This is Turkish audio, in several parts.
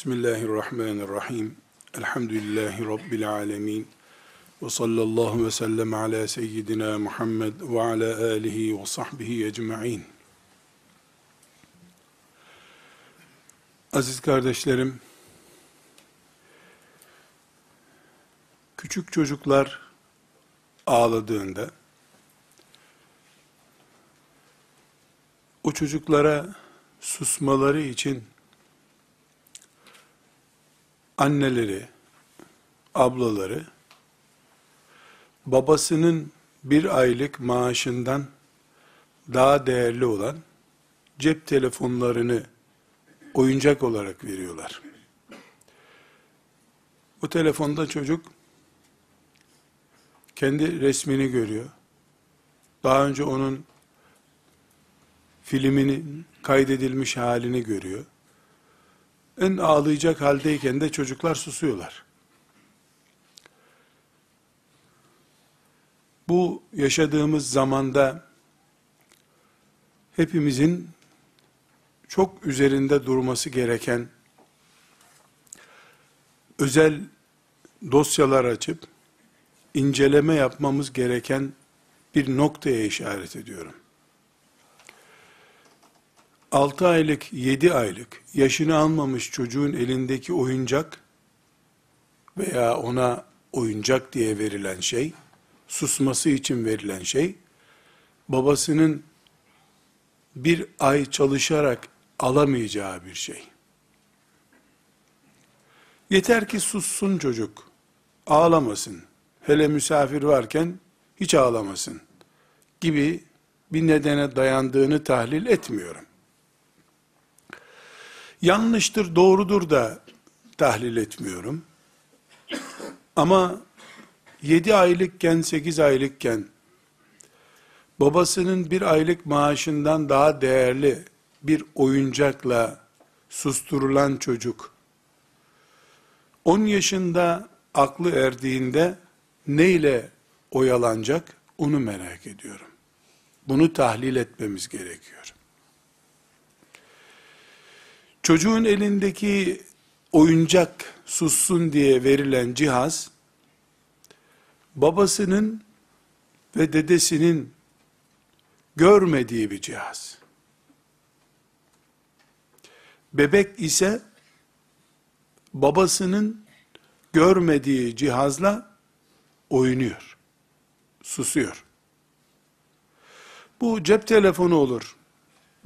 Bismillahirrahmanirrahim. Elhamdülillahi Rabbil alemin. Ve sallallahu ve sellem ala seyyidina Muhammed ve ala alihi ve sahbihi ecma'in. Aziz kardeşlerim, küçük çocuklar ağladığında, o çocuklara susmaları için anneleri, ablaları, babasının bir aylık maaşından daha değerli olan cep telefonlarını oyuncak olarak veriyorlar. Bu telefonda çocuk kendi resmini görüyor. Daha önce onun filminin kaydedilmiş halini görüyor en ağlayacak haldeyken de çocuklar susuyorlar. Bu yaşadığımız zamanda hepimizin çok üzerinde durması gereken özel dosyalar açıp inceleme yapmamız gereken bir noktaya işaret ediyorum. 6 aylık, 7 aylık yaşını almamış çocuğun elindeki oyuncak veya ona oyuncak diye verilen şey, susması için verilen şey, babasının bir ay çalışarak alamayacağı bir şey. Yeter ki sussun çocuk, ağlamasın, hele misafir varken hiç ağlamasın gibi bir nedene dayandığını tahlil etmiyorum yanlıştır, doğrudur da tahlil etmiyorum. Ama 7 aylıkken, 8 aylıkken babasının bir aylık maaşından daha değerli bir oyuncakla susturulan çocuk 10 yaşında aklı erdiğinde neyle oyalanacak onu merak ediyorum. Bunu tahlil etmemiz gerekiyor. Çocuğun elindeki oyuncak sussun diye verilen cihaz, babasının ve dedesinin görmediği bir cihaz. Bebek ise babasının görmediği cihazla oynuyor. Susuyor. Bu cep telefonu olur,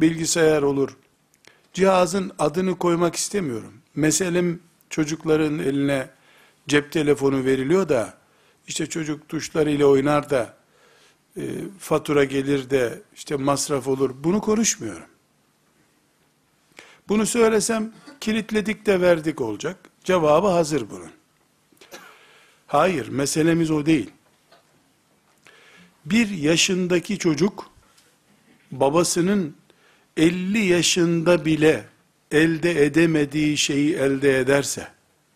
bilgisayar olur, cihazın adını koymak istemiyorum. Meselem çocukların eline cep telefonu veriliyor da işte çocuk tuşlarıyla oynar da e, fatura gelir de işte masraf olur. Bunu konuşmuyorum. Bunu söylesem kilitledik de verdik olacak. Cevabı hazır bunun. Hayır, meselemiz o değil. Bir yaşındaki çocuk babasının 50 yaşında bile elde edemediği şeyi elde ederse,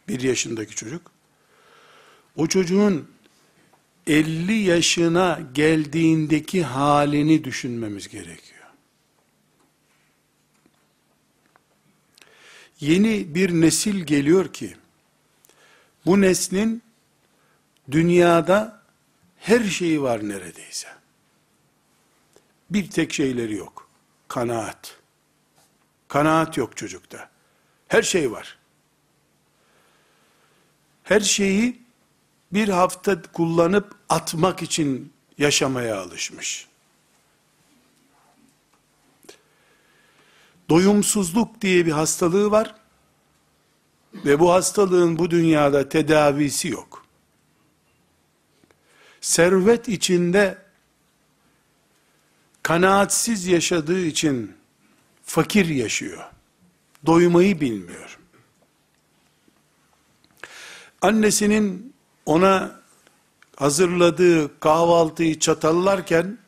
bir yaşındaki çocuk, o çocuğun 50 yaşına geldiğindeki halini düşünmemiz gerekiyor. Yeni bir nesil geliyor ki, bu neslin dünyada her şeyi var neredeyse. Bir tek şeyleri yok. Kanaat. Kanaat yok çocukta. Her şey var. Her şeyi bir hafta kullanıp atmak için yaşamaya alışmış. Doyumsuzluk diye bir hastalığı var ve bu hastalığın bu dünyada tedavisi yok. Servet içinde kanaatsiz yaşadığı için fakir yaşıyor. Doymayı bilmiyor. Annesinin ona hazırladığı kahvaltıyı çatallarken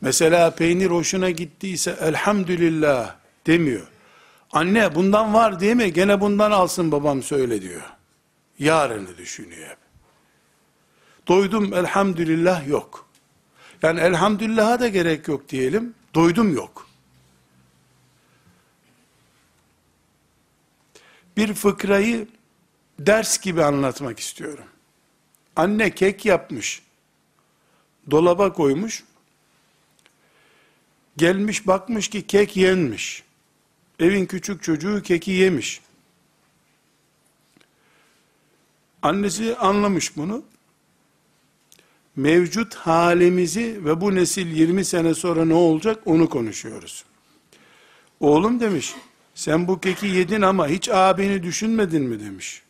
mesela peynir hoşuna gittiyse elhamdülillah demiyor. Anne bundan var değil mi? Gene bundan alsın babam söyle diyor. Yarını düşünüyor hep. Doydum elhamdülillah yok. Yani elhamdülillah'a da gerek yok diyelim. Doydum yok. bir fıkrayı ders gibi anlatmak istiyorum. Anne kek yapmış. Dolaba koymuş. Gelmiş bakmış ki kek yenmiş. Evin küçük çocuğu keki yemiş. Annesi anlamış bunu. Mevcut halimizi ve bu nesil 20 sene sonra ne olacak onu konuşuyoruz. Oğlum demiş, sen bu keki yedin ama hiç abini düşünmedin mi demiş.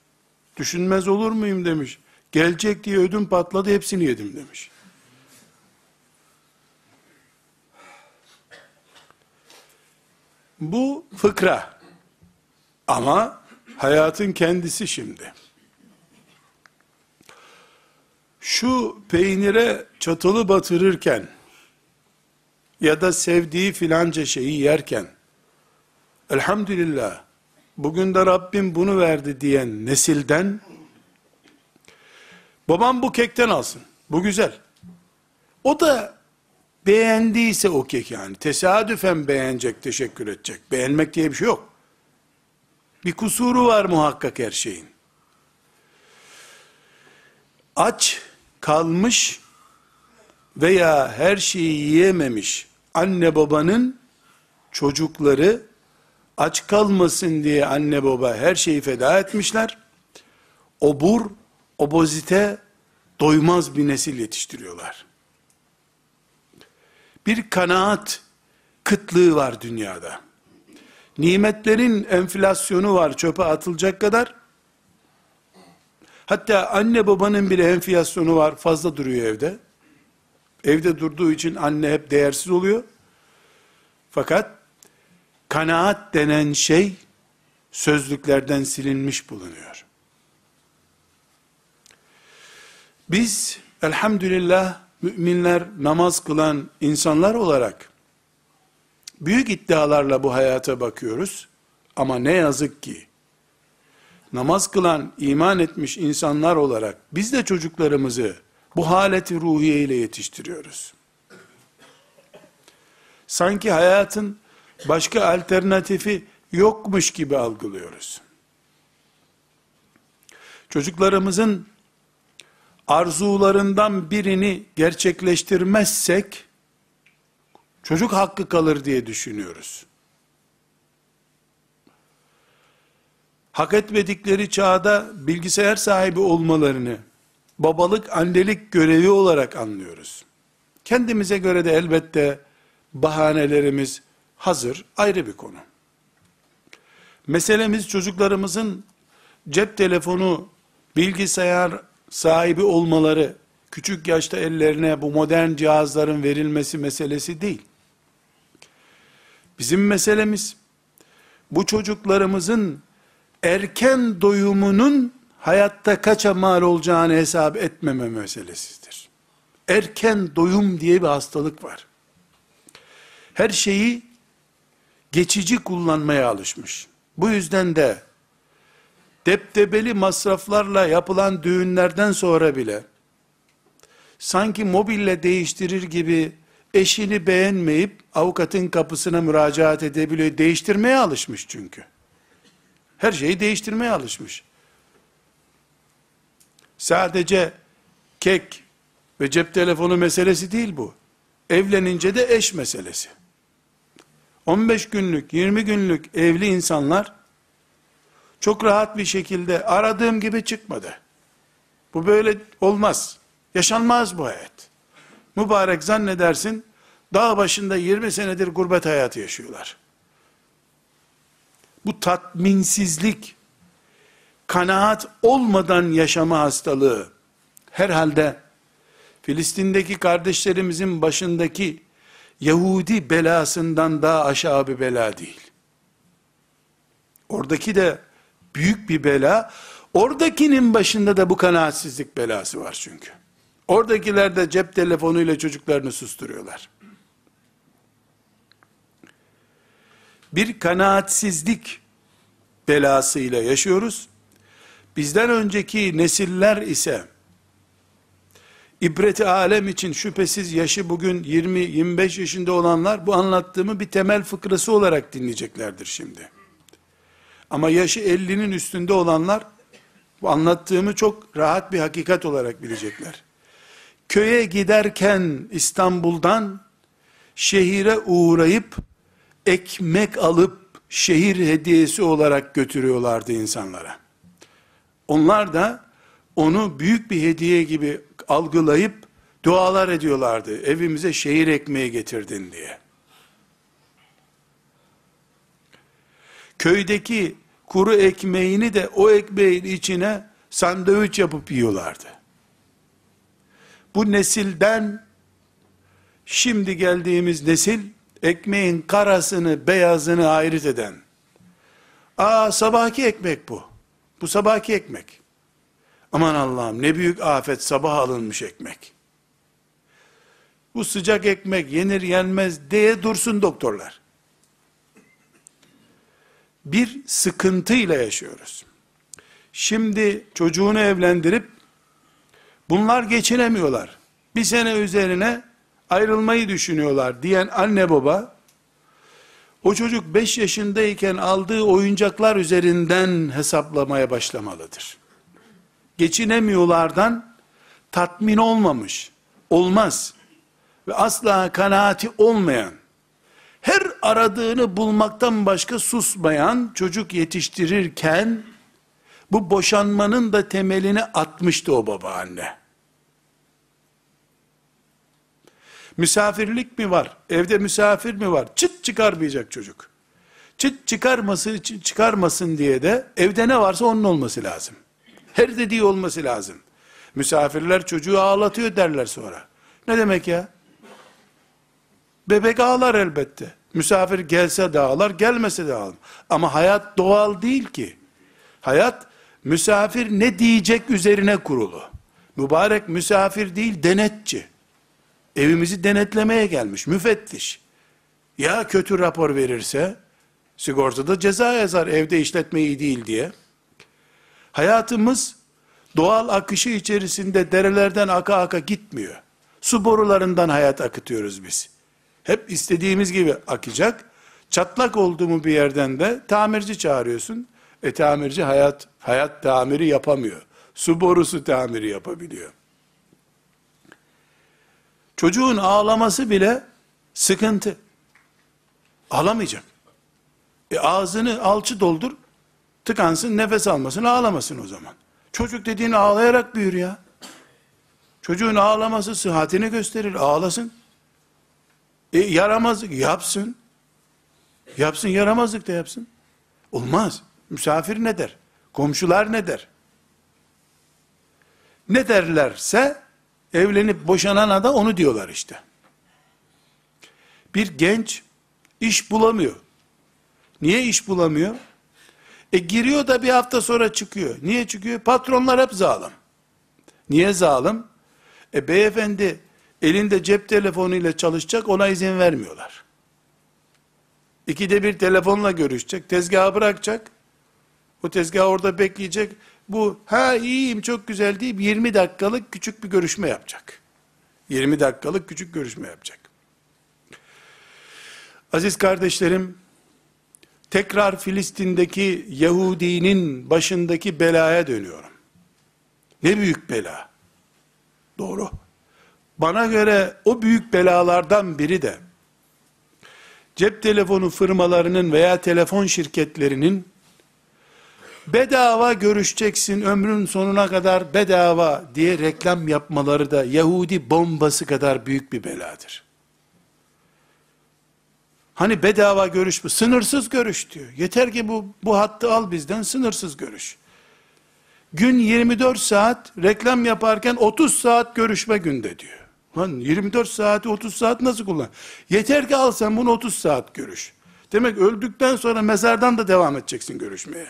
Düşünmez olur muyum demiş. Gelecek diye ödüm patladı hepsini yedim demiş. Bu fıkra. Ama hayatın kendisi şimdi. Şu peynire çatalı batırırken ya da sevdiği filanca şeyi yerken elhamdülillah bugün de Rabbim bunu verdi diyen nesilden babam bu kekten alsın. Bu güzel. O da beğendiyse o kek yani tesadüfen beğenecek, teşekkür edecek. Beğenmek diye bir şey yok. Bir kusuru var muhakkak her şeyin. Aç kalmış veya her şeyi yiyememiş anne babanın çocukları aç kalmasın diye anne baba her şeyi feda etmişler. Obur, obozite, doymaz bir nesil yetiştiriyorlar. Bir kanaat kıtlığı var dünyada. Nimetlerin enflasyonu var çöpe atılacak kadar. Hatta anne babanın bile enflasyonu var fazla duruyor evde. Evde durduğu için anne hep değersiz oluyor. Fakat kanaat denen şey sözlüklerden silinmiş bulunuyor. Biz elhamdülillah müminler namaz kılan insanlar olarak büyük iddialarla bu hayata bakıyoruz. Ama ne yazık ki namaz kılan, iman etmiş insanlar olarak biz de çocuklarımızı bu haleti ruhiye ile yetiştiriyoruz. Sanki hayatın başka alternatifi yokmuş gibi algılıyoruz. Çocuklarımızın arzularından birini gerçekleştirmezsek çocuk hakkı kalır diye düşünüyoruz. Hak etmedikleri çağda bilgisayar sahibi olmalarını babalık, annelik görevi olarak anlıyoruz. Kendimize göre de elbette bahanelerimiz hazır, ayrı bir konu. Meselemiz çocuklarımızın cep telefonu, bilgisayar sahibi olmaları, küçük yaşta ellerine bu modern cihazların verilmesi meselesi değil. Bizim meselemiz, bu çocuklarımızın erken doyumunun hayatta kaça mal olacağını hesap etmeme meselesidir. Erken doyum diye bir hastalık var. Her şeyi geçici kullanmaya alışmış. Bu yüzden de deptebeli masraflarla yapılan düğünlerden sonra bile sanki mobille değiştirir gibi eşini beğenmeyip avukatın kapısına müracaat edebiliyor. Değiştirmeye alışmış çünkü. Her şeyi değiştirmeye alışmış. Sadece kek ve cep telefonu meselesi değil bu. Evlenince de eş meselesi. 15 günlük, 20 günlük evli insanlar çok rahat bir şekilde aradığım gibi çıkmadı. Bu böyle olmaz. Yaşanmaz bu hayat. Mübarek zannedersin dağ başında 20 senedir gurbet hayatı yaşıyorlar. Bu tatminsizlik, kanaat olmadan yaşama hastalığı, herhalde Filistin'deki kardeşlerimizin başındaki Yahudi belasından daha aşağı bir bela değil. Oradaki de büyük bir bela, oradakinin başında da bu kanaatsizlik belası var çünkü. Oradakiler de cep telefonuyla çocuklarını susturuyorlar. Bir kanaatsizlik belasıyla yaşıyoruz. Bizden önceki nesiller ise ibreti alem için şüphesiz yaşı bugün 20-25 yaşında olanlar bu anlattığımı bir temel fıkrası olarak dinleyeceklerdir şimdi. Ama yaşı 50'nin üstünde olanlar bu anlattığımı çok rahat bir hakikat olarak bilecekler. Köye giderken İstanbul'dan şehire uğrayıp ekmek alıp şehir hediyesi olarak götürüyorlardı insanlara. Onlar da onu büyük bir hediye gibi algılayıp dualar ediyorlardı. Evimize şehir ekmeği getirdin diye. Köydeki kuru ekmeğini de o ekmeğin içine sandviç yapıp yiyorlardı. Bu nesilden şimdi geldiğimiz nesil ekmeğin karasını beyazını ayrıt eden. Aa sabahki ekmek bu. Bu sabahki ekmek. Aman Allah'ım ne büyük afet sabah alınmış ekmek. Bu sıcak ekmek yenir yenmez diye dursun doktorlar. Bir sıkıntıyla yaşıyoruz. Şimdi çocuğunu evlendirip bunlar geçinemiyorlar. Bir sene üzerine ayrılmayı düşünüyorlar diyen anne baba o çocuk 5 yaşındayken aldığı oyuncaklar üzerinden hesaplamaya başlamalıdır. Geçinemiyorlardan tatmin olmamış, olmaz ve asla kanaati olmayan, her aradığını bulmaktan başka susmayan çocuk yetiştirirken, bu boşanmanın da temelini atmıştı o baba anne. Misafirlik mi var? Evde misafir mi var? Çıt çıkarmayacak çocuk. Çıt çıkarması çıkarmasın diye de evde ne varsa onun olması lazım. Her dediği olması lazım. Misafirler çocuğu ağlatıyor derler sonra. Ne demek ya? Bebek ağlar elbette. Misafir gelse de ağlar, gelmese de ağlar. Ama hayat doğal değil ki. Hayat misafir ne diyecek üzerine kurulu. Mübarek misafir değil denetçi. Evimizi denetlemeye gelmiş, müfettiş. Ya kötü rapor verirse, sigortada ceza yazar evde işletme iyi değil diye. Hayatımız doğal akışı içerisinde derelerden aka aka gitmiyor. Su borularından hayat akıtıyoruz biz. Hep istediğimiz gibi akacak. Çatlak oldu mu bir yerden de tamirci çağırıyorsun. E tamirci hayat hayat tamiri yapamıyor. Su borusu tamiri yapabiliyor. Çocuğun ağlaması bile sıkıntı. Ağlamayacak. E ağzını alçı doldur, tıkansın, nefes almasın, ağlamasın o zaman. Çocuk dediğin ağlayarak büyür ya. Çocuğun ağlaması sıhhatini gösterir, ağlasın. E yaramazlık yapsın. Yapsın, yaramazlık da yapsın. Olmaz. Misafir ne der? Komşular ne der? Ne derlerse evlenip boşanana da onu diyorlar işte. Bir genç iş bulamıyor. Niye iş bulamıyor? E giriyor da bir hafta sonra çıkıyor. Niye çıkıyor? Patronlar hep zalim. Niye zalim? E beyefendi elinde cep telefonuyla çalışacak ona izin vermiyorlar. İkide bir telefonla görüşecek, tezgahı bırakacak. O tezgah orada bekleyecek. Bu ha iyiyim çok güzel deyip 20 dakikalık küçük bir görüşme yapacak. 20 dakikalık küçük görüşme yapacak. Aziz kardeşlerim, tekrar Filistin'deki Yahudinin başındaki belaya dönüyorum. Ne büyük bela. Doğru. Bana göre o büyük belalardan biri de cep telefonu firmalarının veya telefon şirketlerinin bedava görüşeceksin ömrün sonuna kadar bedava diye reklam yapmaları da Yahudi bombası kadar büyük bir beladır. Hani bedava görüş mü? Sınırsız görüş diyor. Yeter ki bu, bu hattı al bizden sınırsız görüş. Gün 24 saat reklam yaparken 30 saat görüşme günde diyor. Lan 24 saati 30 saat nasıl kullan? Yeter ki al sen bunu 30 saat görüş. Demek öldükten sonra mezardan da devam edeceksin görüşmeye.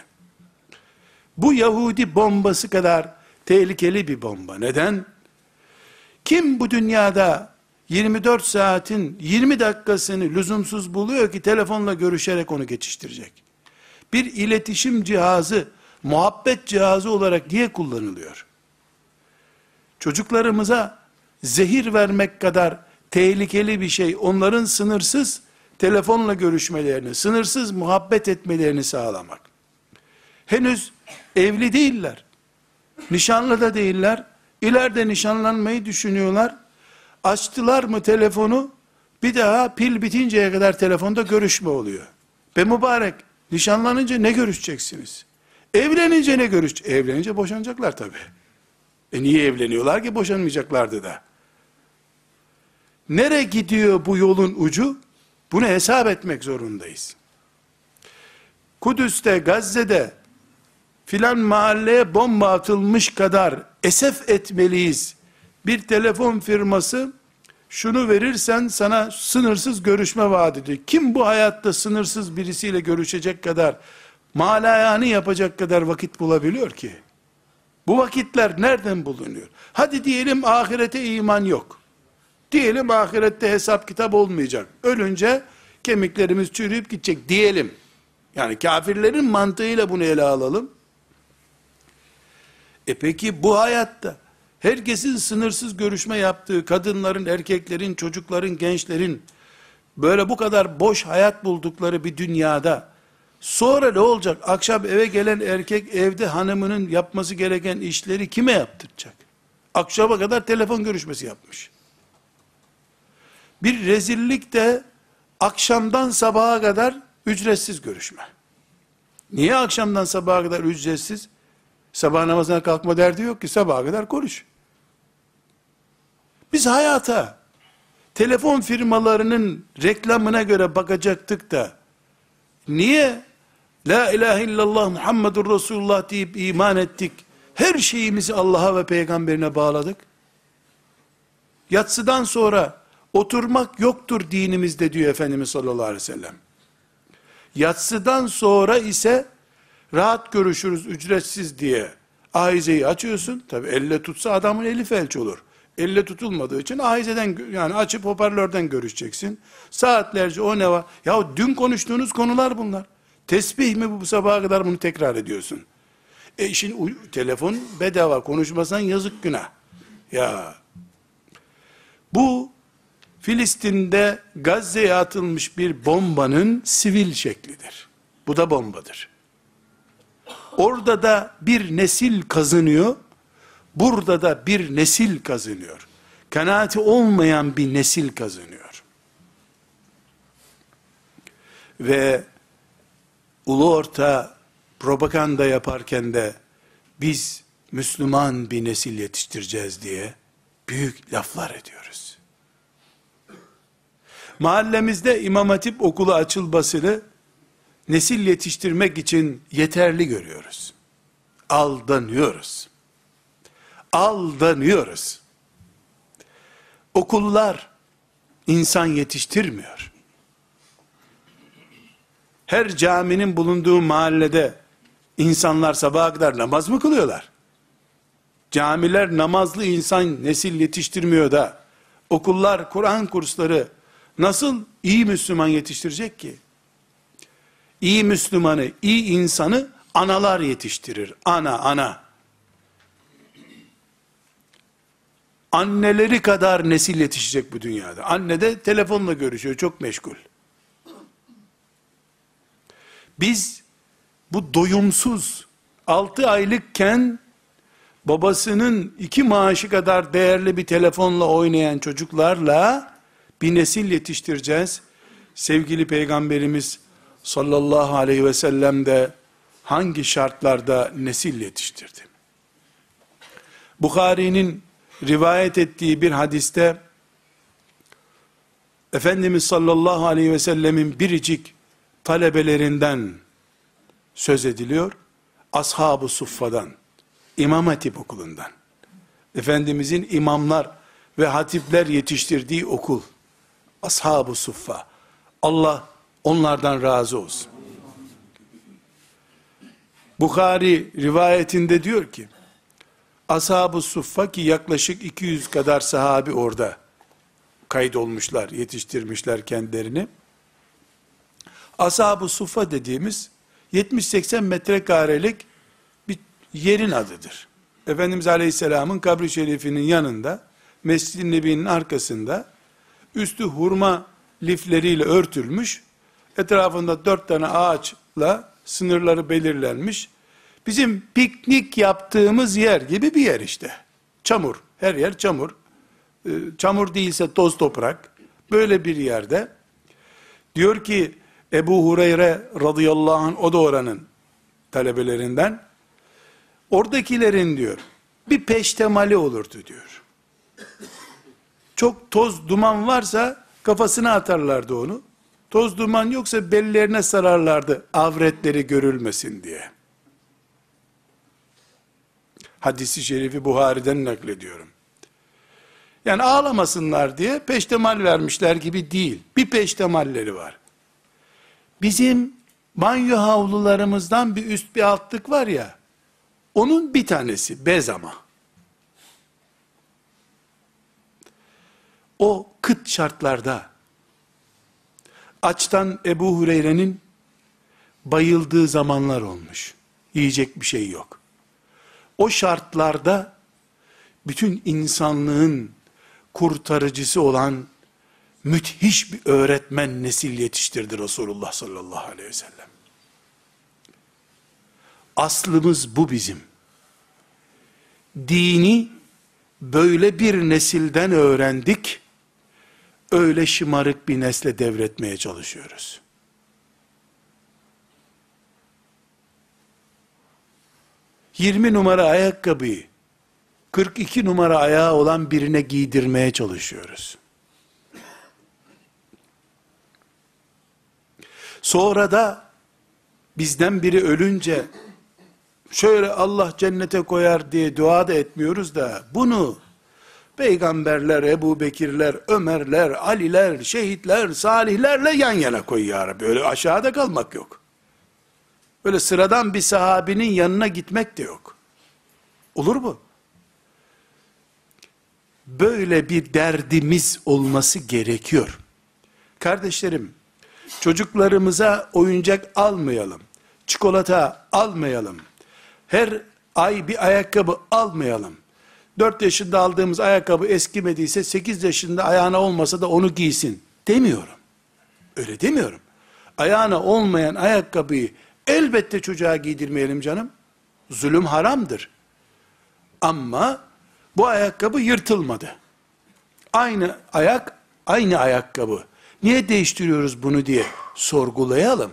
Bu Yahudi bombası kadar tehlikeli bir bomba. Neden? Kim bu dünyada 24 saatin 20 dakikasını lüzumsuz buluyor ki telefonla görüşerek onu geçiştirecek? Bir iletişim cihazı, muhabbet cihazı olarak niye kullanılıyor? Çocuklarımıza zehir vermek kadar tehlikeli bir şey onların sınırsız telefonla görüşmelerini, sınırsız muhabbet etmelerini sağlamak. Henüz evli değiller. Nişanlı da değiller. İleride nişanlanmayı düşünüyorlar. Açtılar mı telefonu? Bir daha pil bitinceye kadar telefonda görüşme oluyor. Be mübarek, nişanlanınca ne görüşeceksiniz? Evlenince ne görüş? Evlenince boşanacaklar tabi. E niye evleniyorlar ki boşanmayacaklardı da? Nere gidiyor bu yolun ucu? Bunu hesap etmek zorundayız. Kudüs'te, Gazze'de filan mahalleye bomba atılmış kadar esef etmeliyiz. Bir telefon firması şunu verirsen sana sınırsız görüşme vaat ediyor. Kim bu hayatta sınırsız birisiyle görüşecek kadar malayanı yapacak kadar vakit bulabiliyor ki? Bu vakitler nereden bulunuyor? Hadi diyelim ahirete iman yok. Diyelim ahirette hesap kitap olmayacak. Ölünce kemiklerimiz çürüyüp gidecek diyelim. Yani kafirlerin mantığıyla bunu ele alalım. E peki bu hayatta herkesin sınırsız görüşme yaptığı kadınların, erkeklerin, çocukların, gençlerin böyle bu kadar boş hayat buldukları bir dünyada sonra ne olacak? Akşam eve gelen erkek evde hanımının yapması gereken işleri kime yaptıracak? Akşama kadar telefon görüşmesi yapmış. Bir rezillik de akşamdan sabaha kadar ücretsiz görüşme. Niye akşamdan sabaha kadar ücretsiz? Sabah namazına kalkma derdi yok ki sabaha kadar konuş. Biz hayata telefon firmalarının reklamına göre bakacaktık da niye La ilahe illallah Muhammedur Resulullah deyip iman ettik. Her şeyimizi Allah'a ve peygamberine bağladık. Yatsıdan sonra oturmak yoktur dinimizde diyor Efendimiz sallallahu aleyhi ve sellem. Yatsıdan sonra ise rahat görüşürüz ücretsiz diye ahizeyi açıyorsun. Tabi elle tutsa adamın eli felç olur. Elle tutulmadığı için ahizeden yani açıp hoparlörden görüşeceksin. Saatlerce o ne var? Ya dün konuştuğunuz konular bunlar. Tesbih mi bu sabaha kadar bunu tekrar ediyorsun? E şimdi telefon bedava konuşmasan yazık günah. Ya bu Filistin'de Gazze'ye atılmış bir bombanın sivil şeklidir. Bu da bombadır. Orada da bir nesil kazınıyor, burada da bir nesil kazınıyor. Kanaati olmayan bir nesil kazınıyor. Ve ulu orta propaganda yaparken de biz Müslüman bir nesil yetiştireceğiz diye büyük laflar ediyoruz. Mahallemizde İmam Hatip okulu açılmasını nesil yetiştirmek için yeterli görüyoruz. Aldanıyoruz. Aldanıyoruz. Okullar insan yetiştirmiyor. Her caminin bulunduğu mahallede insanlar sabaha kadar namaz mı kılıyorlar? Camiler namazlı insan nesil yetiştirmiyor da okullar, Kur'an kursları nasıl iyi Müslüman yetiştirecek ki? İyi Müslümanı, iyi insanı analar yetiştirir. Ana, ana. Anneleri kadar nesil yetişecek bu dünyada. Anne de telefonla görüşüyor, çok meşgul. Biz bu doyumsuz 6 aylıkken babasının iki maaşı kadar değerli bir telefonla oynayan çocuklarla bir nesil yetiştireceğiz. Sevgili peygamberimiz sallallahu aleyhi ve sellem de hangi şartlarda nesil yetiştirdi? Bukhari'nin rivayet ettiği bir hadiste Efendimiz sallallahu aleyhi ve sellemin biricik talebelerinden söz ediliyor. Ashab-ı Suffa'dan, İmam Hatip okulundan. Efendimizin imamlar ve hatipler yetiştirdiği okul. Ashab-ı Suffa. Allah onlardan razı olsun. Bukhari rivayetinde diyor ki, Ashab-ı Suffa ki yaklaşık 200 kadar sahabi orada kaydolmuşlar, yetiştirmişler kendilerini. Ashab-ı Suffa dediğimiz 70-80 metrekarelik bir yerin adıdır. Efendimiz Aleyhisselam'ın kabri şerifinin yanında, Mescid-i Nebi'nin arkasında, üstü hurma lifleriyle örtülmüş, etrafında dört tane ağaçla sınırları belirlenmiş, Bizim piknik yaptığımız yer gibi bir yer işte. Çamur. Her yer çamur. Ee, çamur değilse toz toprak. Böyle bir yerde. Diyor ki Ebu Hureyre radıyallahu anh o da oranın talebelerinden. Oradakilerin diyor bir peştemali olurdu diyor. Çok toz duman varsa kafasına atarlardı onu. Toz duman yoksa bellerine sararlardı avretleri görülmesin diye. Hadisi şerifi Buhari'den naklediyorum. Yani ağlamasınlar diye peştemal vermişler gibi değil. Bir peştemalleri var. Bizim banyo havlularımızdan bir üst bir altlık var ya, onun bir tanesi bez ama. O kıt şartlarda açtan Ebu Hureyre'nin bayıldığı zamanlar olmuş. Yiyecek bir şey yok. O şartlarda bütün insanlığın kurtarıcısı olan müthiş bir öğretmen nesil yetiştirdi Resulullah sallallahu aleyhi ve sellem. Aslımız bu bizim. Dini böyle bir nesilden öğrendik, öyle şımarık bir nesle devretmeye çalışıyoruz. Yirmi numara ayakkabıyı, 42 numara ayağı olan birine giydirmeye çalışıyoruz. Sonra da bizden biri ölünce şöyle Allah cennete koyar diye dua da etmiyoruz da bunu peygamberler, Ebu Bekirler, Ömerler, Aliler, şehitler, salihlerle yan yana koy ya Rabbi. Öyle aşağıda kalmak yok. Öyle sıradan bir sahabinin yanına gitmek de yok. Olur mu? Böyle bir derdimiz olması gerekiyor. Kardeşlerim, çocuklarımıza oyuncak almayalım. Çikolata almayalım. Her ay bir ayakkabı almayalım. 4 yaşında aldığımız ayakkabı eskimediyse 8 yaşında ayağına olmasa da onu giysin demiyorum. Öyle demiyorum. Ayağına olmayan ayakkabıyı elbette çocuğa giydirmeyelim canım. Zulüm haramdır. Ama bu ayakkabı yırtılmadı. Aynı ayak, aynı ayakkabı. Niye değiştiriyoruz bunu diye sorgulayalım.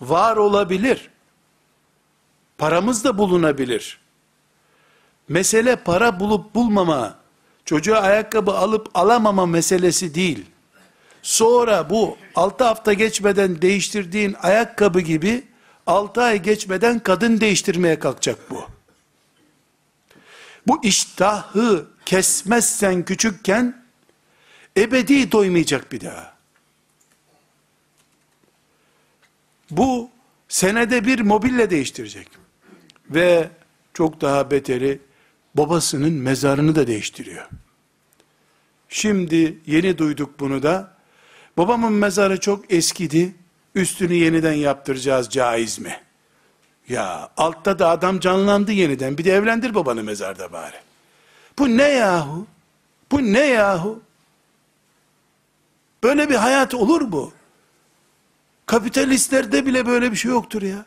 Var olabilir. Paramız da bulunabilir. Mesele para bulup bulmama, çocuğa ayakkabı alıp alamama meselesi değil. Sonra bu 6 hafta geçmeden değiştirdiğin ayakkabı gibi 6 ay geçmeden kadın değiştirmeye kalkacak bu. Bu iştahı kesmezsen küçükken ebedi doymayacak bir daha. Bu senede bir mobilya değiştirecek. Ve çok daha beteri babasının mezarını da değiştiriyor. Şimdi yeni duyduk bunu da. Babamın mezarı çok eskidi. Üstünü yeniden yaptıracağız caiz mi? Ya altta da adam canlandı yeniden. Bir de evlendir babanı mezarda bari. Bu ne yahu? Bu ne yahu? Böyle bir hayat olur mu? Kapitalistlerde bile böyle bir şey yoktur ya.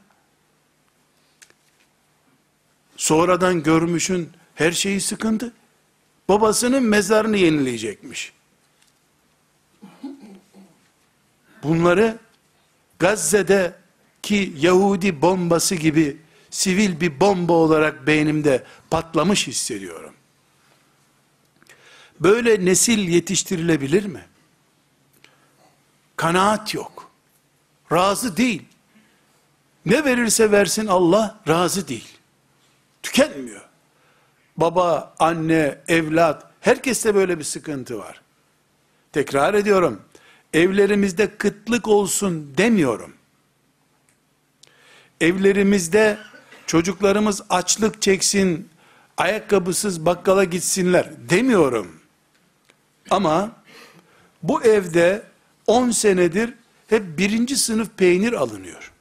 Sonradan görmüşün her şeyi sıkıntı. Babasının mezarını yenileyecekmiş. Bunları Gazze'de ki Yahudi bombası gibi sivil bir bomba olarak beynimde patlamış hissediyorum. Böyle nesil yetiştirilebilir mi? Kanaat yok. Razı değil. Ne verirse versin Allah razı değil. Tükenmiyor. Baba, anne, evlat, herkeste böyle bir sıkıntı var. Tekrar ediyorum. Evlerimizde kıtlık olsun demiyorum. Evlerimizde çocuklarımız açlık çeksin, ayakkabısız bakkala gitsinler demiyorum. Ama bu evde 10 senedir hep birinci sınıf peynir alınıyor.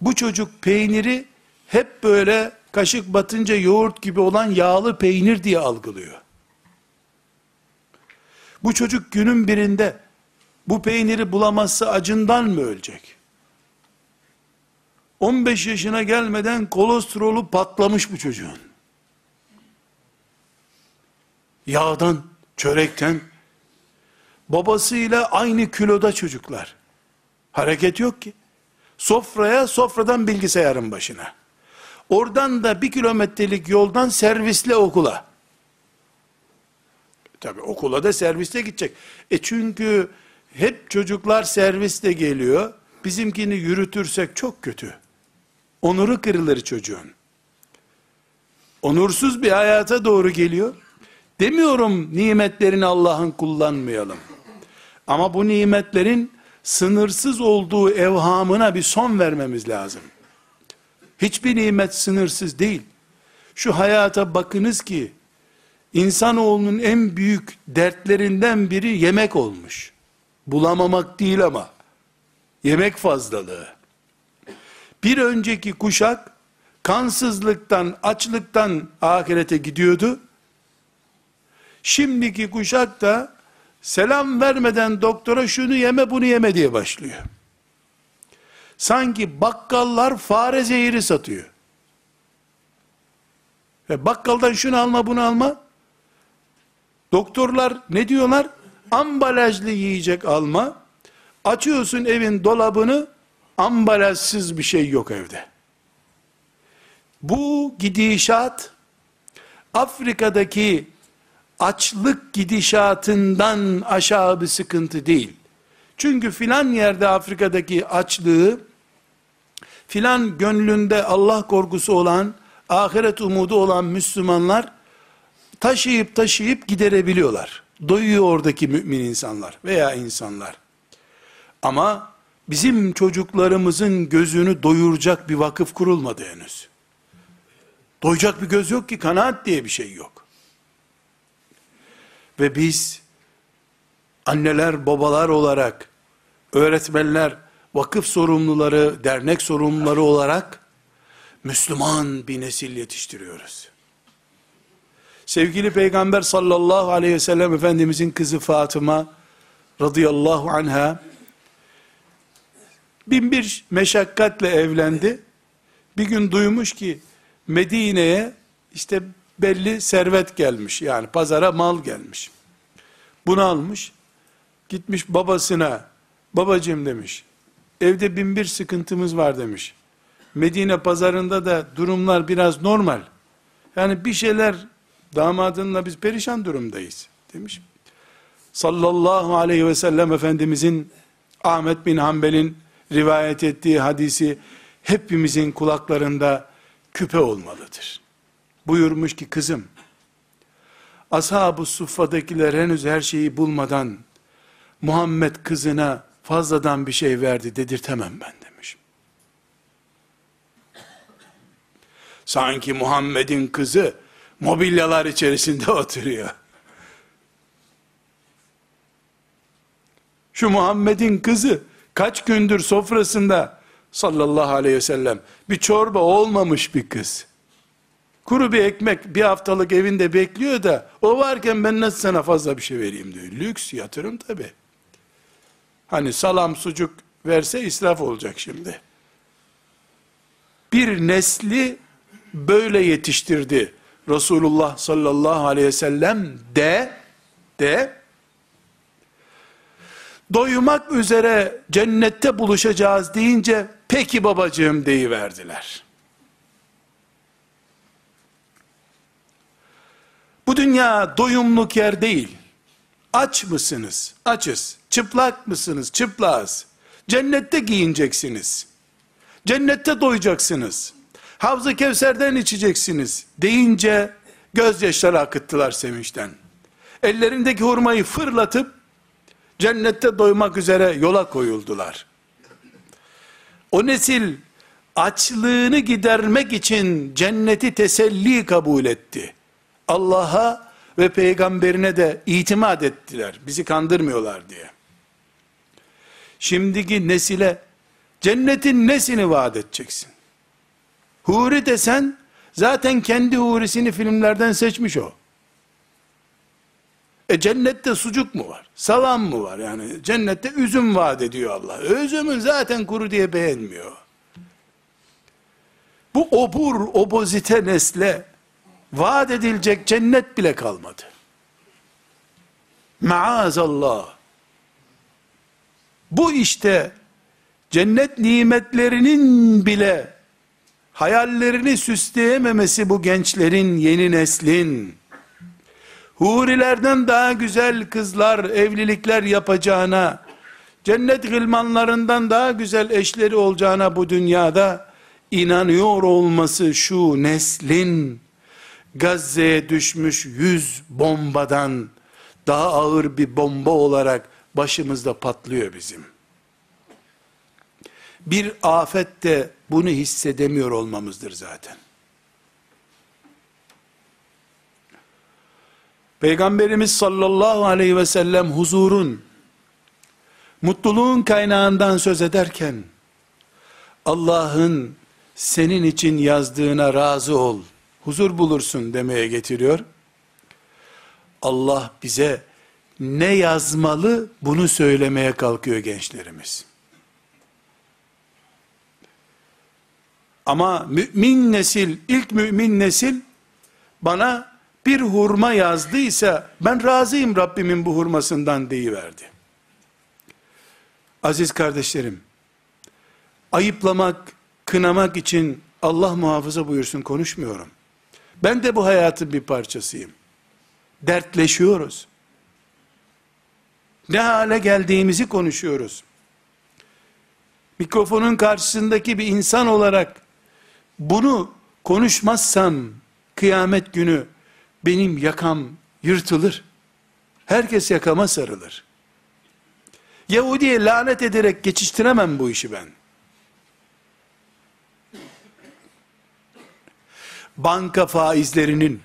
Bu çocuk peyniri hep böyle kaşık batınca yoğurt gibi olan yağlı peynir diye algılıyor. Bu çocuk günün birinde bu peyniri bulamazsa acından mı ölecek? 15 yaşına gelmeden kolesterolü patlamış bu çocuğun. Yağdan, çörekten, babasıyla aynı kiloda çocuklar. Hareket yok ki. Sofraya, sofradan bilgisayarın başına. Oradan da bir kilometrelik yoldan servisle okula. Tabi okula da servisle gidecek. E çünkü hep çocuklar servisle geliyor. Bizimkini yürütürsek çok kötü. Onuru kırılır çocuğun. Onursuz bir hayata doğru geliyor. Demiyorum nimetlerini Allah'ın kullanmayalım. Ama bu nimetlerin sınırsız olduğu evhamına bir son vermemiz lazım. Hiçbir nimet sınırsız değil. Şu hayata bakınız ki, insanoğlunun en büyük dertlerinden biri yemek olmuş. Bulamamak değil ama, yemek fazlalığı. Bir önceki kuşak, kansızlıktan, açlıktan ahirete gidiyordu. Şimdiki kuşak da, selam vermeden doktora şunu yeme bunu yeme diye başlıyor. Sanki bakkallar fare zehiri satıyor. Ve bakkaldan şunu alma bunu alma. Doktorlar ne diyorlar? Ambalajlı yiyecek alma. Açıyorsun evin dolabını, ambalajsız bir şey yok evde. Bu gidişat, Afrika'daki açlık gidişatından aşağı bir sıkıntı değil. Çünkü filan yerde Afrika'daki açlığı, filan gönlünde Allah korkusu olan, ahiret umudu olan Müslümanlar, taşıyıp taşıyıp giderebiliyorlar. Doyuyor oradaki mümin insanlar veya insanlar. Ama bizim çocuklarımızın gözünü doyuracak bir vakıf kurulmadı henüz. Doyacak bir göz yok ki, kanaat diye bir şey yok. Ve biz anneler, babalar olarak, öğretmenler, vakıf sorumluları, dernek sorumluları olarak Müslüman bir nesil yetiştiriyoruz. Sevgili Peygamber sallallahu aleyhi ve sellem Efendimizin kızı Fatıma radıyallahu anha bin bir meşakkatle evlendi. Bir gün duymuş ki Medine'ye işte belli servet gelmiş. Yani pazara mal gelmiş. Bunu almış. Gitmiş babasına, babacığım demiş. Evde bin bir sıkıntımız var demiş. Medine pazarında da durumlar biraz normal. Yani bir şeyler damadınla biz perişan durumdayız demiş. Sallallahu aleyhi ve sellem Efendimizin Ahmet bin Hanbel'in rivayet ettiği hadisi hepimizin kulaklarında küpe olmalıdır. Buyurmuş ki kızım, ashab-ı suffadakiler henüz her şeyi bulmadan Muhammed kızına fazladan bir şey verdi dedirtemem ben demiş. Sanki Muhammed'in kızı mobilyalar içerisinde oturuyor. Şu Muhammed'in kızı kaç gündür sofrasında sallallahu aleyhi ve sellem bir çorba olmamış bir kız. Kuru bir ekmek bir haftalık evinde bekliyor da o varken ben nasıl sana fazla bir şey vereyim diyor. Lüks yatırım tabi. Hani salam sucuk verse israf olacak şimdi. Bir nesli böyle yetiştirdi Resulullah sallallahu aleyhi ve sellem de de doymak üzere cennette buluşacağız deyince peki babacığım deyiverdiler. Bu dünya doyumluk yer değil. Aç mısınız? Açız. Çıplak mısınız? Çıplağız. Cennette giyineceksiniz. Cennette doyacaksınız. Havz-ı Kevser'den içeceksiniz deyince gözyaşları akıttılar sevinçten. Ellerindeki hurmayı fırlatıp cennette doymak üzere yola koyuldular. O nesil açlığını gidermek için cenneti teselli kabul etti. Allah'a ve peygamberine de itimat ettiler. Bizi kandırmıyorlar diye. Şimdiki nesile cennetin nesini vaat edeceksin? Huri desen zaten kendi hurisini filmlerden seçmiş o. E cennette sucuk mu var? Salam mı var? Yani cennette üzüm vaat ediyor Allah. Üzümün zaten kuru diye beğenmiyor. bu obur obozite nesle vaat edilecek cennet bile kalmadı. Maazallah. Bu işte cennet nimetlerinin bile hayallerini süsleyememesi bu gençlerin, yeni neslin, hurilerden daha güzel kızlar, evlilikler yapacağına, cennet gılmanlarından daha güzel eşleri olacağına bu dünyada inanıyor olması şu neslin. Gazze'ye düşmüş yüz bombadan daha ağır bir bomba olarak başımızda patlıyor bizim. Bir afet de bunu hissedemiyor olmamızdır zaten. Peygamberimiz sallallahu aleyhi ve sellem huzurun, mutluluğun kaynağından söz ederken, Allah'ın senin için yazdığına razı ol, huzur bulursun demeye getiriyor. Allah bize ne yazmalı bunu söylemeye kalkıyor gençlerimiz. Ama mümin nesil, ilk mümin nesil bana bir hurma yazdıysa ben razıyım Rabbimin bu hurmasından deyiverdi. Aziz kardeşlerim, ayıplamak, kınamak için Allah muhafaza buyursun konuşmuyorum. Ben de bu hayatın bir parçasıyım. Dertleşiyoruz. Ne hale geldiğimizi konuşuyoruz. Mikrofonun karşısındaki bir insan olarak bunu konuşmazsam kıyamet günü benim yakam yırtılır. Herkes yakama sarılır. Yahudi'ye lanet ederek geçiştiremem bu işi ben. Banka faizlerinin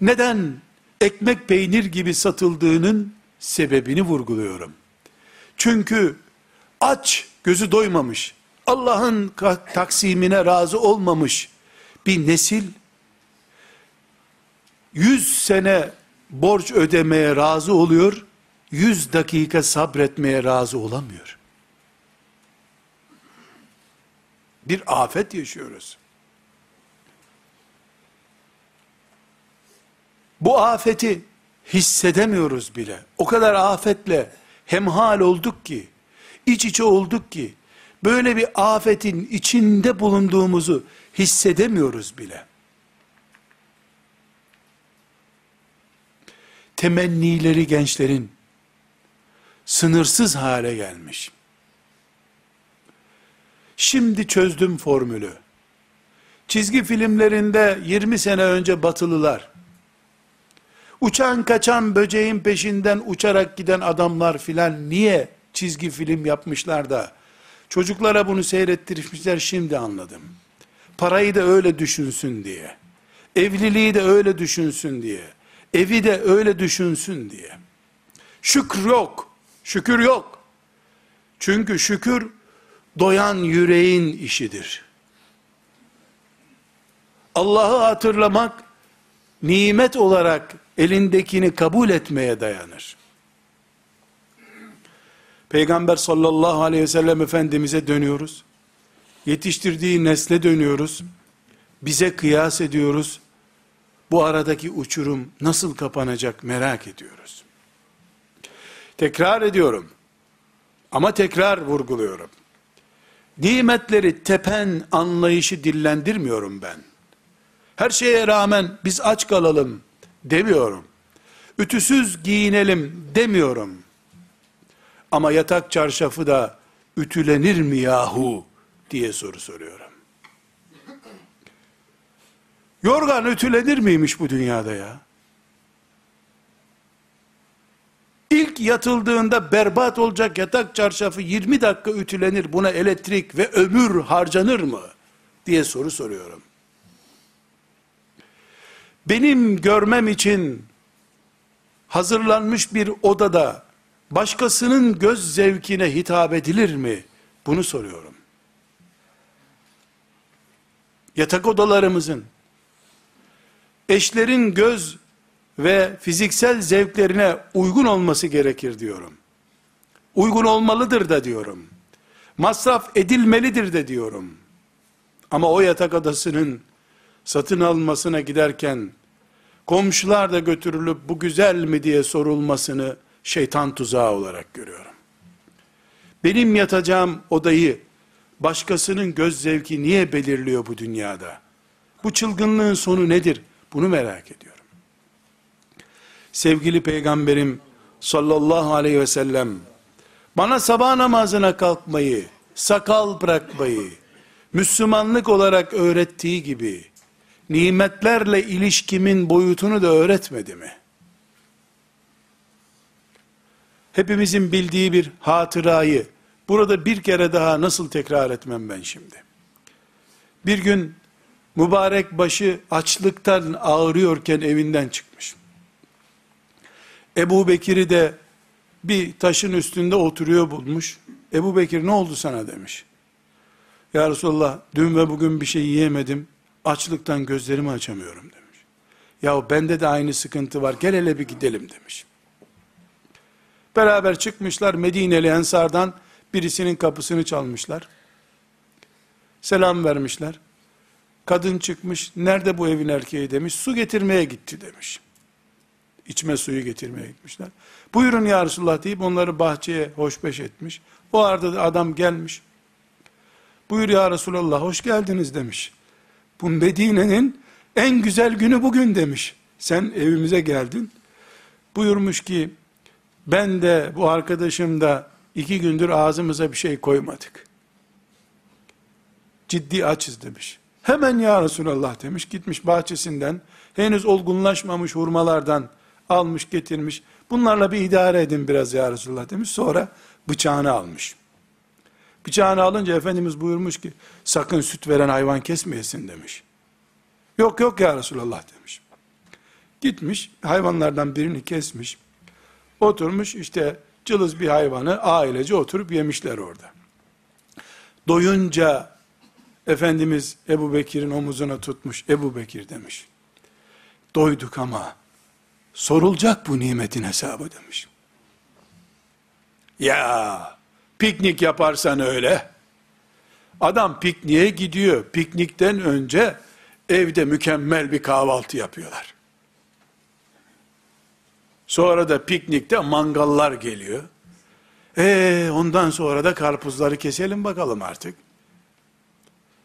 neden ekmek peynir gibi satıldığının sebebini vurguluyorum. Çünkü aç, gözü doymamış, Allah'ın taksimine razı olmamış bir nesil, yüz sene borç ödemeye razı oluyor, yüz dakika sabretmeye razı olamıyor. Bir afet yaşıyoruz. Bu afeti hissedemiyoruz bile. O kadar afetle hemhal olduk ki, iç içe olduk ki, böyle bir afetin içinde bulunduğumuzu hissedemiyoruz bile. Temennileri gençlerin sınırsız hale gelmiş. Şimdi çözdüm formülü. Çizgi filmlerinde 20 sene önce batılılar, uçan kaçan böceğin peşinden uçarak giden adamlar filan niye çizgi film yapmışlar da, çocuklara bunu seyrettirmişler şimdi anladım. Parayı da öyle düşünsün diye, evliliği de öyle düşünsün diye, evi de öyle düşünsün diye. Şükür yok, şükür yok. Çünkü şükür, doyan yüreğin işidir. Allah'ı hatırlamak, nimet olarak elindekini kabul etmeye dayanır. Peygamber sallallahu aleyhi ve sellem Efendimiz'e dönüyoruz. Yetiştirdiği nesle dönüyoruz. Bize kıyas ediyoruz. Bu aradaki uçurum nasıl kapanacak merak ediyoruz. Tekrar ediyorum. Ama tekrar vurguluyorum. Nimetleri tepen anlayışı dillendirmiyorum ben. Her şeye rağmen biz aç kalalım demiyorum. Ütüsüz giyinelim demiyorum. Ama yatak çarşafı da ütülenir mi yahu diye soru soruyorum. Yorgan ütülenir miymiş bu dünyada ya? İlk yatıldığında berbat olacak yatak çarşafı 20 dakika ütülenir. Buna elektrik ve ömür harcanır mı? diye soru soruyorum. Benim görmem için hazırlanmış bir odada başkasının göz zevkine hitap edilir mi? Bunu soruyorum. Yatak odalarımızın eşlerin göz ve fiziksel zevklerine uygun olması gerekir diyorum. Uygun olmalıdır da diyorum. Masraf edilmelidir de diyorum. Ama o yatak adasının satın almasına giderken komşular da götürülüp bu güzel mi diye sorulmasını şeytan tuzağı olarak görüyorum. Benim yatacağım odayı başkasının göz zevki niye belirliyor bu dünyada? Bu çılgınlığın sonu nedir? Bunu merak ediyorum. Sevgili peygamberim sallallahu aleyhi ve sellem bana sabah namazına kalkmayı, sakal bırakmayı, Müslümanlık olarak öğrettiği gibi nimetlerle ilişkimin boyutunu da öğretmedi mi? Hepimizin bildiği bir hatırayı burada bir kere daha nasıl tekrar etmem ben şimdi? Bir gün mübarek başı açlıktan ağrıyorken evinden çıkmış. Ebu Bekir'i de bir taşın üstünde oturuyor bulmuş. Ebu Bekir ne oldu sana demiş. Ya Resulallah dün ve bugün bir şey yiyemedim. Açlıktan gözlerimi açamıyorum demiş. Ya bende de aynı sıkıntı var. Gel hele bir gidelim demiş. Beraber çıkmışlar Medineli Ensar'dan birisinin kapısını çalmışlar. Selam vermişler. Kadın çıkmış. Nerede bu evin erkeği demiş. Su getirmeye gitti demiş. İçme suyu getirmeye gitmişler. Buyurun ya Resulullah deyip onları bahçeye hoşbeş etmiş. O arada da adam gelmiş. Buyur ya Resulallah hoş geldiniz demiş. Bu Medine'nin en güzel günü bugün demiş. Sen evimize geldin. Buyurmuş ki ben de bu arkadaşım da iki gündür ağzımıza bir şey koymadık. Ciddi açız demiş. Hemen ya Resulallah demiş. Gitmiş bahçesinden henüz olgunlaşmamış hurmalardan almış getirmiş. Bunlarla bir idare edin biraz ya Resulallah demiş. Sonra bıçağını almış. Bıçağını alınca Efendimiz buyurmuş ki sakın süt veren hayvan kesmeyesin demiş. Yok yok ya Resulallah demiş. Gitmiş hayvanlardan birini kesmiş. Oturmuş işte cılız bir hayvanı ailece oturup yemişler orada. Doyunca Efendimiz Ebu Bekir'in omuzuna tutmuş. Ebu Bekir demiş. Doyduk ama sorulacak bu nimetin hesabı demiş. Ya piknik yaparsan öyle. Adam pikniğe gidiyor. Piknikten önce evde mükemmel bir kahvaltı yapıyorlar. Sonra da piknikte mangallar geliyor. E ondan sonra da karpuzları keselim bakalım artık.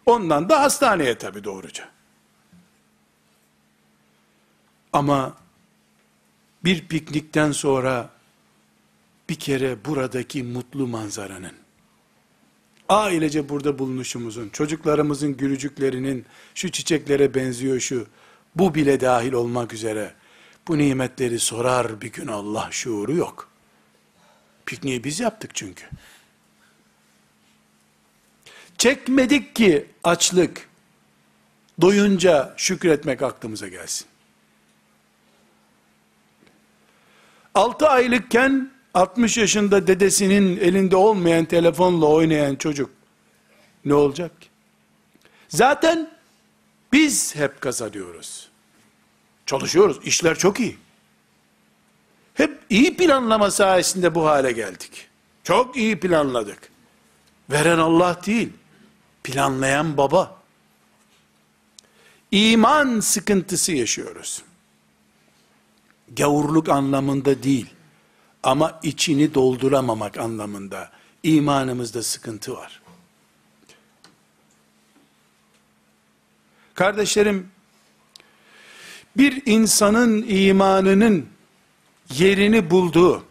Ondan da hastaneye tabi doğruca. Ama bir piknikten sonra bir kere buradaki mutlu manzaranın, ailece burada bulunuşumuzun, çocuklarımızın gülücüklerinin, şu çiçeklere benziyor şu, bu bile dahil olmak üzere, bu nimetleri sorar bir gün Allah şuuru yok. Pikniği biz yaptık çünkü. Çekmedik ki açlık, doyunca şükretmek aklımıza gelsin. 6 aylıkken 60 yaşında dedesinin elinde olmayan telefonla oynayan çocuk ne olacak ki? Zaten biz hep kazanıyoruz. Çalışıyoruz. işler çok iyi. Hep iyi planlama sayesinde bu hale geldik. Çok iyi planladık. Veren Allah değil. Planlayan baba. İman sıkıntısı yaşıyoruz. Gavurluk anlamında değil. Ama içini dolduramamak anlamında imanımızda sıkıntı var. Kardeşlerim, bir insanın imanının yerini bulduğu,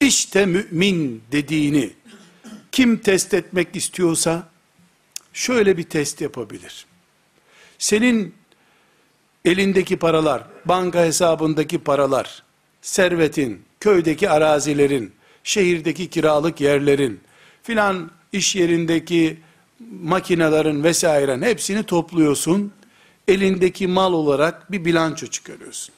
işte mümin dediğini kim test etmek istiyorsa, şöyle bir test yapabilir. Senin elindeki paralar, banka hesabındaki paralar, servetin, köydeki arazilerin, şehirdeki kiralık yerlerin, filan iş yerindeki makinelerin vesairen hepsini topluyorsun. Elindeki mal olarak bir bilanço çıkarıyorsun.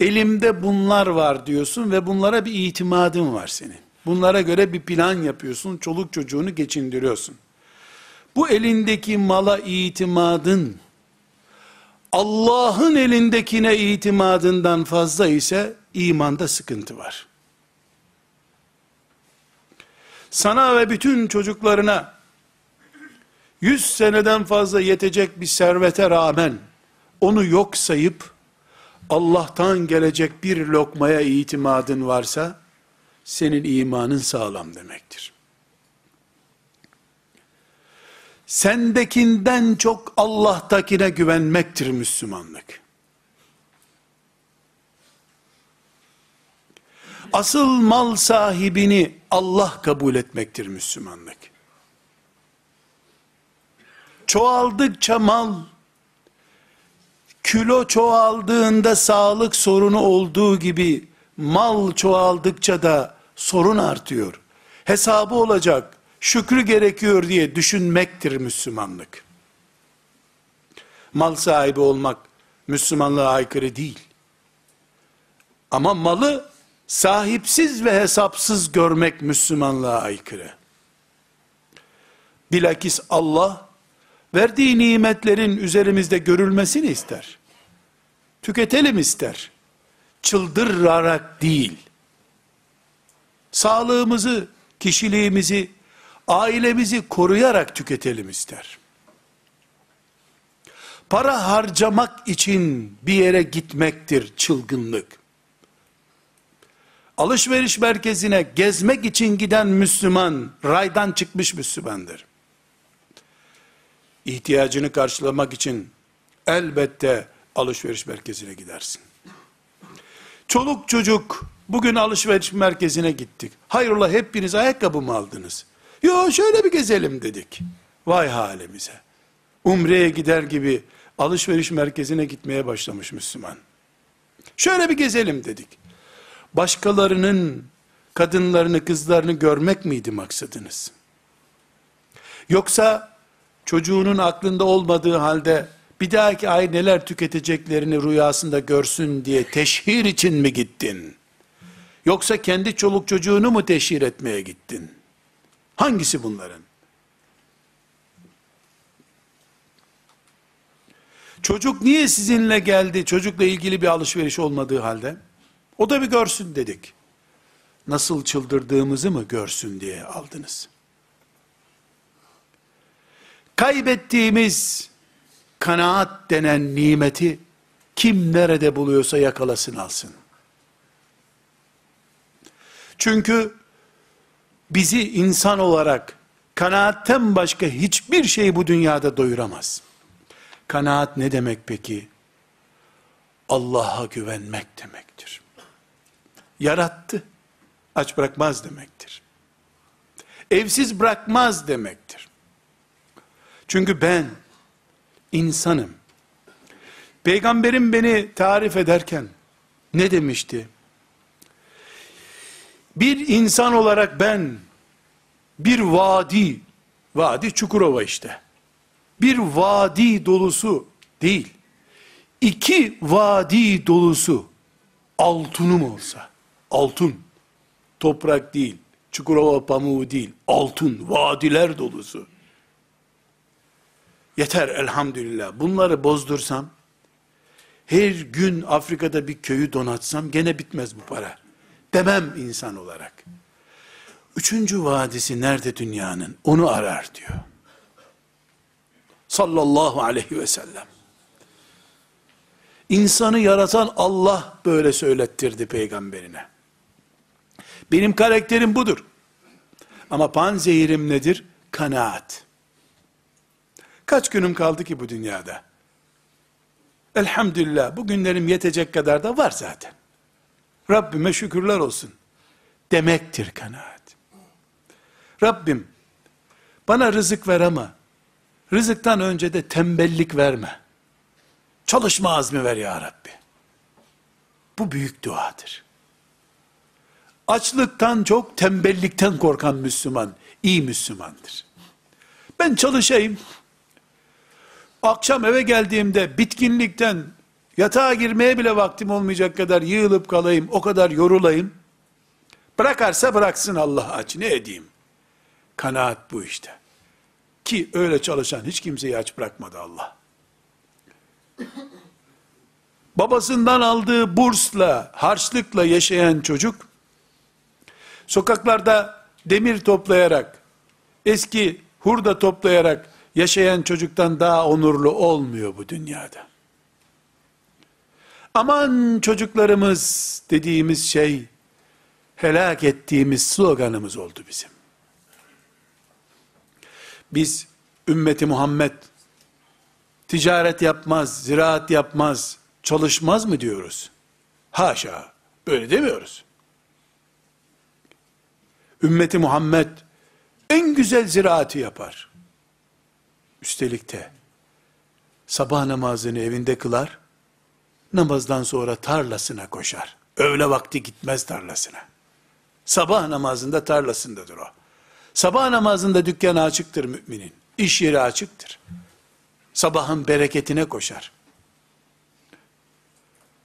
Elimde bunlar var diyorsun ve bunlara bir itimadın var senin. Bunlara göre bir plan yapıyorsun, çoluk çocuğunu geçindiriyorsun. Bu elindeki mala itimadın, Allah'ın elindekine itimadından fazla ise imanda sıkıntı var. Sana ve bütün çocuklarına 100 seneden fazla yetecek bir servete rağmen onu yok sayıp Allah'tan gelecek bir lokmaya itimadın varsa senin imanın sağlam demektir. Sendekinden çok Allah'takine güvenmektir Müslümanlık. Asıl mal sahibini Allah kabul etmektir Müslümanlık. Çoğaldıkça mal, kilo çoğaldığında sağlık sorunu olduğu gibi, mal çoğaldıkça da sorun artıyor. Hesabı olacak, şükrü gerekiyor diye düşünmektir Müslümanlık. Mal sahibi olmak Müslümanlığa aykırı değil. Ama malı sahipsiz ve hesapsız görmek Müslümanlığa aykırı. Bilakis Allah verdiği nimetlerin üzerimizde görülmesini ister. Tüketelim ister. Çıldırarak değil. Sağlığımızı, kişiliğimizi, ailemizi koruyarak tüketelim ister. Para harcamak için bir yere gitmektir çılgınlık. Alışveriş merkezine gezmek için giden Müslüman, raydan çıkmış Müslümandır. İhtiyacını karşılamak için elbette alışveriş merkezine gidersin. Çoluk çocuk bugün alışveriş merkezine gittik. Hayrola hepiniz ayakkabı mı aldınız? Yo şöyle bir gezelim dedik. Vay halimize. Umre'ye gider gibi alışveriş merkezine gitmeye başlamış Müslüman. Şöyle bir gezelim dedik. Başkalarının kadınlarını, kızlarını görmek miydi maksadınız? Yoksa çocuğunun aklında olmadığı halde bir dahaki ay neler tüketeceklerini rüyasında görsün diye teşhir için mi gittin? Yoksa kendi çoluk çocuğunu mu teşhir etmeye gittin? Hangisi bunların? Çocuk niye sizinle geldi? Çocukla ilgili bir alışveriş olmadığı halde. O da bir görsün dedik. Nasıl çıldırdığımızı mı görsün diye aldınız. Kaybettiğimiz kanaat denen nimeti kim nerede buluyorsa yakalasın alsın. Çünkü bizi insan olarak kanaatten başka hiçbir şey bu dünyada doyuramaz. Kanaat ne demek peki? Allah'a güvenmek demektir. Yarattı, aç bırakmaz demektir. Evsiz bırakmaz demektir. Çünkü ben insanım. Peygamberim beni tarif ederken ne demişti? Bir insan olarak ben bir vadi, vadi Çukurova işte. Bir vadi dolusu değil. iki vadi dolusu altınım olsa, altın, toprak değil, Çukurova pamuğu değil, altın, vadiler dolusu. Yeter elhamdülillah. Bunları bozdursam, her gün Afrika'da bir köyü donatsam gene bitmez bu para. Demem insan olarak. Üçüncü vadisi nerede dünyanın? Onu arar diyor. Sallallahu aleyhi ve sellem. İnsanı yaratan Allah böyle söylettirdi peygamberine. Benim karakterim budur. Ama panzehirim nedir? Kanaat. Kaç günüm kaldı ki bu dünyada? Elhamdülillah bugünlerim yetecek kadar da var zaten. Rabbime şükürler olsun. Demektir kanaat. Rabbim bana rızık ver ama rızıktan önce de tembellik verme. Çalışma azmi ver ya Rabbi. Bu büyük duadır. Açlıktan çok tembellikten korkan Müslüman, iyi Müslümandır. Ben çalışayım, akşam eve geldiğimde bitkinlikten yatağa girmeye bile vaktim olmayacak kadar yığılıp kalayım, o kadar yorulayım. Bırakarsa bıraksın Allah aç, ne edeyim? Kanaat bu işte. Ki öyle çalışan hiç kimseyi aç bırakmadı Allah. Babasından aldığı bursla, harçlıkla yaşayan çocuk, sokaklarda demir toplayarak, eski hurda toplayarak yaşayan çocuktan daha onurlu olmuyor bu dünyada. Aman çocuklarımız dediğimiz şey helak ettiğimiz sloganımız oldu bizim. Biz ümmeti Muhammed ticaret yapmaz, ziraat yapmaz, çalışmaz mı diyoruz? Haşa, böyle demiyoruz. Ümmeti Muhammed en güzel ziraatı yapar. Üstelik de sabah namazını evinde kılar, namazdan sonra tarlasına koşar. Öğle vakti gitmez tarlasına. Sabah namazında tarlasındadır o. Sabah namazında dükkanı açıktır müminin. İş yeri açıktır. Sabahın bereketine koşar.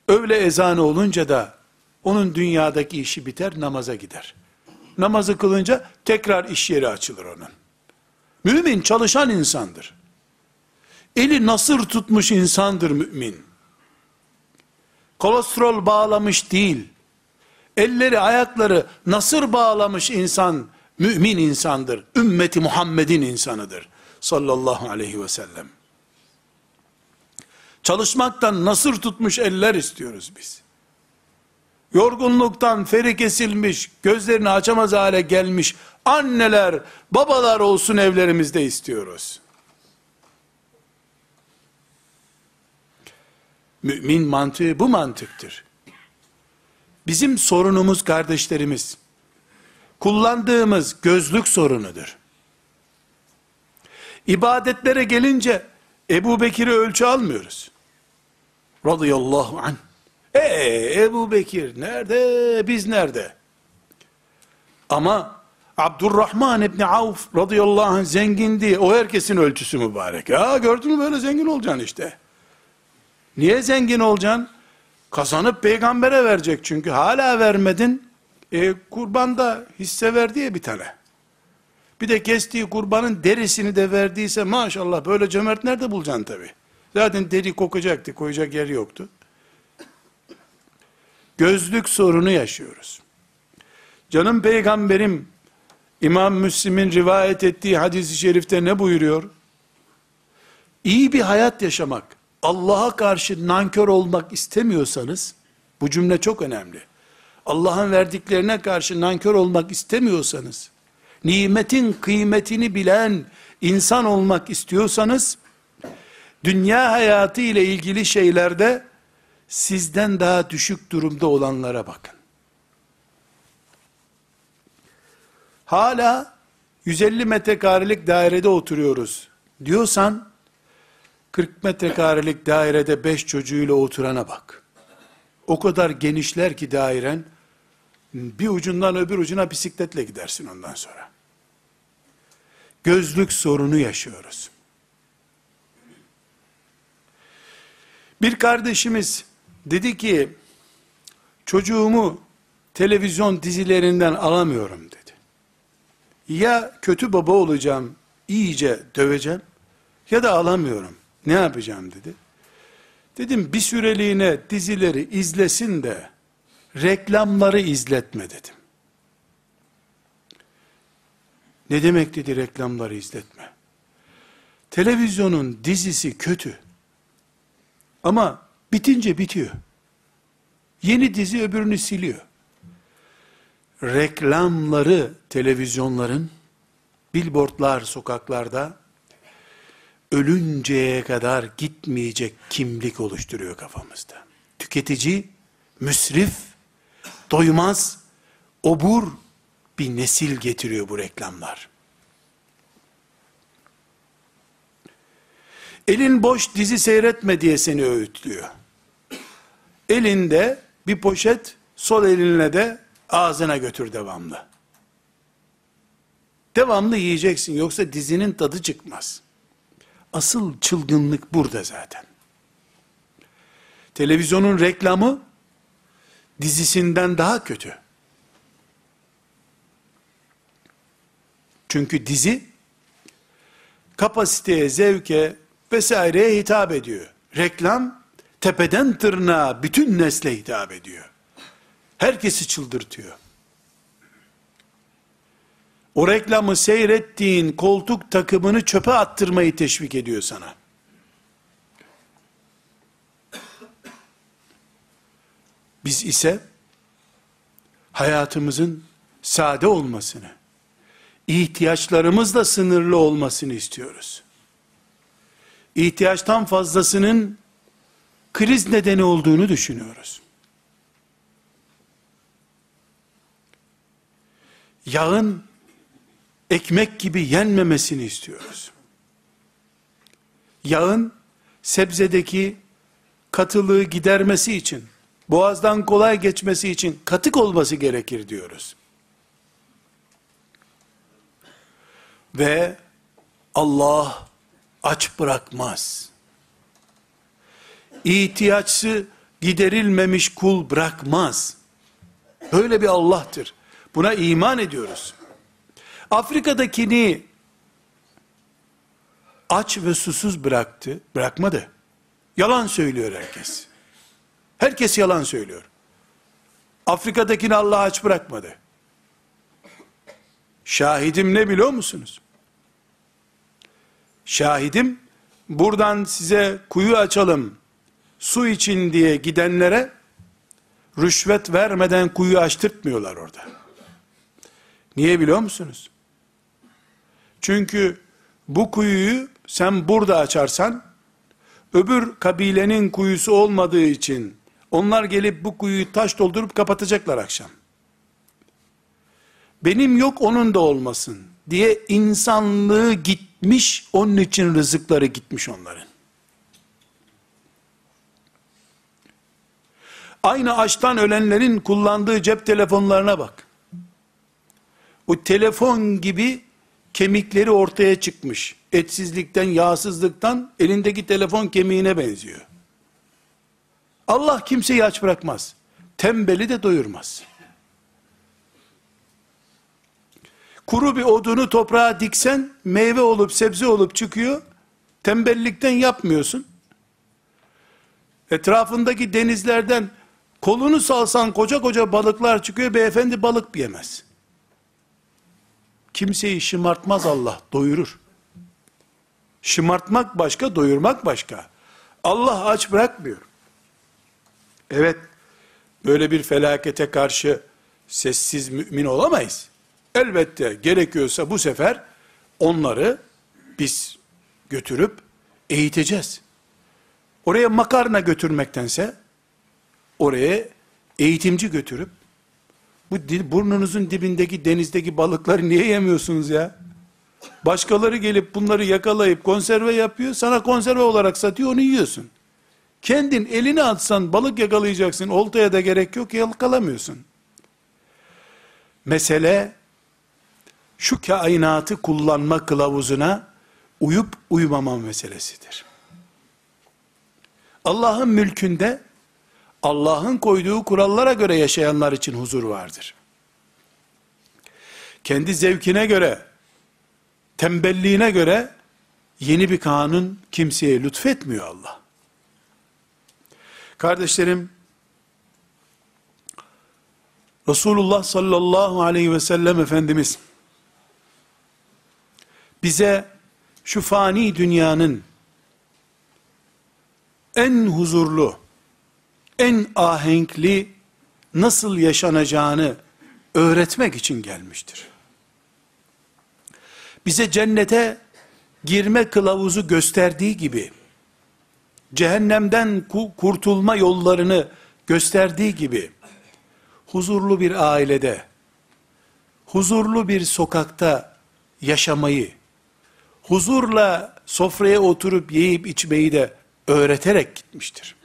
Öğle ezanı olunca da onun dünyadaki işi biter, namaza gider. Namazı kılınca tekrar iş yeri açılır onun. Mümin çalışan insandır. Eli nasır tutmuş insandır mümin. Kolesterol bağlamış değil. Elleri ayakları nasır bağlamış insan, mümin insandır. Ümmeti Muhammed'in insanıdır. Sallallahu aleyhi ve sellem. Çalışmaktan nasır tutmuş eller istiyoruz biz. Yorgunluktan feri kesilmiş, gözlerini açamaz hale gelmiş anneler, babalar olsun evlerimizde istiyoruz. Mümin mantığı bu mantıktır. Bizim sorunumuz kardeşlerimiz, kullandığımız gözlük sorunudur. İbadetlere gelince Ebu Bekir'i ölçü almıyoruz. Radıyallahu anh. Eee Ebu Bekir nerede, biz nerede? Ama Abdurrahman İbni Avf radıyallahu anh zengindi. O herkesin ölçüsü mübarek. Ya gördün mü böyle zengin olacaksın işte. Niye zengin olacaksın? Kazanıp peygambere verecek çünkü hala vermedin. E, kurbanda hisse ver diye bir tane. Bir de kestiği kurbanın derisini de verdiyse maşallah böyle cömert nerede bulacaksın tabi. Zaten deri kokacaktı koyacak yer yoktu. Gözlük sorunu yaşıyoruz. Canım peygamberim İmam Müslim'in rivayet ettiği hadisi şerifte ne buyuruyor? İyi bir hayat yaşamak, Allah'a karşı nankör olmak istemiyorsanız, bu cümle çok önemli. Allah'ın verdiklerine karşı nankör olmak istemiyorsanız, nimetin kıymetini bilen insan olmak istiyorsanız, dünya hayatı ile ilgili şeylerde, sizden daha düşük durumda olanlara bakın. Hala 150 metrekarelik dairede oturuyoruz diyorsan 40 metrekarelik dairede 5 çocuğuyla oturana bak. O kadar genişler ki dairen bir ucundan öbür ucuna bisikletle gidersin ondan sonra. Gözlük sorunu yaşıyoruz. Bir kardeşimiz dedi ki çocuğumu televizyon dizilerinden alamıyorum dedi ya kötü baba olacağım, iyice döveceğim ya da alamıyorum. Ne yapacağım dedi. Dedim bir süreliğine dizileri izlesin de reklamları izletme dedim. Ne demek dedi reklamları izletme? Televizyonun dizisi kötü. Ama bitince bitiyor. Yeni dizi öbürünü siliyor reklamları televizyonların, billboardlar sokaklarda, ölünceye kadar gitmeyecek kimlik oluşturuyor kafamızda. Tüketici, müsrif, doymaz, obur bir nesil getiriyor bu reklamlar. Elin boş dizi seyretme diye seni öğütlüyor. Elinde bir poşet, sol elinle de Ağzına götür devamlı. Devamlı yiyeceksin yoksa dizinin tadı çıkmaz. Asıl çılgınlık burada zaten. Televizyonun reklamı dizisinden daha kötü. Çünkü dizi kapasiteye, zevke vesaireye hitap ediyor. Reklam tepeden tırnağa bütün nesle hitap ediyor. Herkesi çıldırtıyor. o reklamı seyrettiğin koltuk takımını çöpe attırmayı teşvik ediyor sana. Biz ise hayatımızın sade olmasını, ihtiyaçlarımızla sınırlı olmasını istiyoruz. İhtiyaçtan fazlasının kriz nedeni olduğunu düşünüyoruz. Yağın ekmek gibi yenmemesini istiyoruz. Yağın sebzedeki katılığı gidermesi için, boğazdan kolay geçmesi için katık olması gerekir diyoruz. Ve Allah aç bırakmaz. İhtiyaçsı giderilmemiş kul bırakmaz. Böyle bir Allah'tır. Buna iman ediyoruz. Afrika'dakini aç ve susuz bıraktı, bırakmadı. Yalan söylüyor herkes. Herkes yalan söylüyor. Afrika'dakini Allah aç bırakmadı. Şahidim ne biliyor musunuz? Şahidim buradan size kuyu açalım, su için diye gidenlere rüşvet vermeden kuyu açtırtmıyorlar orada. Niye biliyor musunuz? Çünkü bu kuyuyu sen burada açarsan, öbür kabilenin kuyusu olmadığı için, onlar gelip bu kuyuyu taş doldurup kapatacaklar akşam. Benim yok onun da olmasın diye insanlığı gitmiş, onun için rızıkları gitmiş onların. Aynı açtan ölenlerin kullandığı cep telefonlarına bak. O telefon gibi kemikleri ortaya çıkmış. Etsizlikten, yağsızlıktan elindeki telefon kemiğine benziyor. Allah kimseyi aç bırakmaz. Tembeli de doyurmaz. Kuru bir odunu toprağa diksen meyve olup sebze olup çıkıyor. Tembellikten yapmıyorsun. Etrafındaki denizlerden kolunu salsan koca koca balıklar çıkıyor. Beyefendi balık yemez. Kimseyi şımartmaz Allah, doyurur. Şımartmak başka, doyurmak başka. Allah aç bırakmıyor. Evet, böyle bir felakete karşı sessiz mümin olamayız. Elbette gerekiyorsa bu sefer onları biz götürüp eğiteceğiz. Oraya makarna götürmektense oraya eğitimci götürüp bu burnunuzun dibindeki denizdeki balıkları niye yemiyorsunuz ya? Başkaları gelip bunları yakalayıp konserve yapıyor. Sana konserve olarak satıyor onu yiyorsun. Kendin elini atsan balık yakalayacaksın. Oltaya da gerek yok yakalamıyorsun. Mesele şu kainatı kullanma kılavuzuna uyup uyumama meselesidir. Allah'ın mülkünde Allah'ın koyduğu kurallara göre yaşayanlar için huzur vardır. Kendi zevkine göre, tembelliğine göre yeni bir kanun kimseye lütfetmiyor Allah. Kardeşlerim, Resulullah sallallahu aleyhi ve sellem Efendimiz, bize şu fani dünyanın en huzurlu, en ahenkli nasıl yaşanacağını öğretmek için gelmiştir. Bize cennete girme kılavuzu gösterdiği gibi, cehennemden kurtulma yollarını gösterdiği gibi, huzurlu bir ailede, huzurlu bir sokakta yaşamayı, huzurla sofraya oturup yiyip içmeyi de öğreterek gitmiştir.